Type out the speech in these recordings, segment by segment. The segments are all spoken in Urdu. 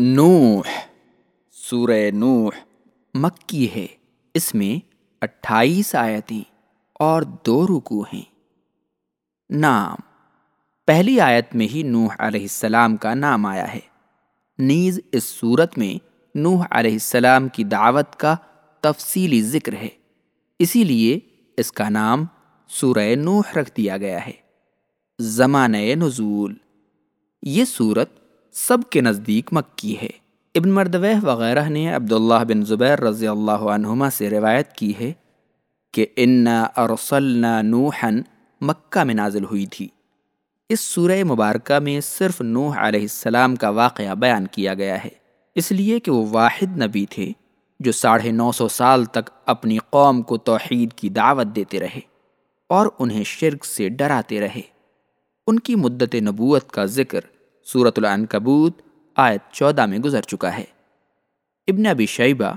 نوح، سورہ نوح مکی ہے۔ اس میں اٹھائیس آیتیں اور دو رکو ہیں۔ نام، پہلی آیت میں ہی نوح علیہ السلام کا نام آیا ہے۔ نیز اس صورت میں نوح علیہ السلام کی دعوت کا تفصیلی ذکر ہے۔ اسی لیے اس کا نام سورہ نوح رکھ دیا گیا ہے۔ زمانۂ نزول۔ یہ صورت سب کے نزدیک مکی ہے۔ ابن مردوہ وغیرہ نے عبداللہ بن زبیر رضی اللہ عنہما سے روایت کی ہے کہ انا ارسلنا نوحن مکہ میں نازل ہوئی تھی۔ اس سورہ مبارکہ میں صرف نوح علیہ السلام کا واقعہ بیان کیا گیا ہے۔ اس لیے کہ وہ واحد نبی تھے جو ساڑھے نو سو سال تک اپنی قوم کو توحید کی دعوت دیتے رہے اور انہیں شرک سے ڈراتے رہے۔ ان کی مدت نبوت کا ذکر صورت العنکبوت آیت چودہ میں گزر چکا ہے۔ ابن ابی شیبہ،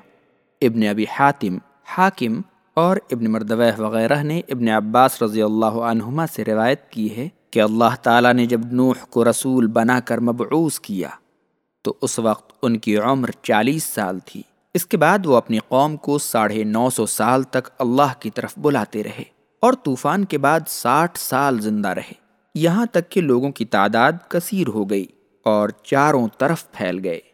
ابن ابی حاتم، حاکم اور ابن مردوہ وغیرہ نے ابن عباس رضی اللہ عنہما سے روایت کی ہے کہ اللہ تعالیٰ نے جب نوح کو رسول بنا کر مبعوث کیا، تو اس وقت ان کی عمر چالیس سال تھی۔ اس کے بعد وہ اپنی قوم کو ساڑھے نو سو سال تک اللہ کی طرف بلاتے رہے اور طوفان کے بعد ساٹھ سال زندہ رہے۔ یہاں تک کہ لوگوں کی تعداد کثیر ہو گئی اور چاروں طرف پھیل گئے۔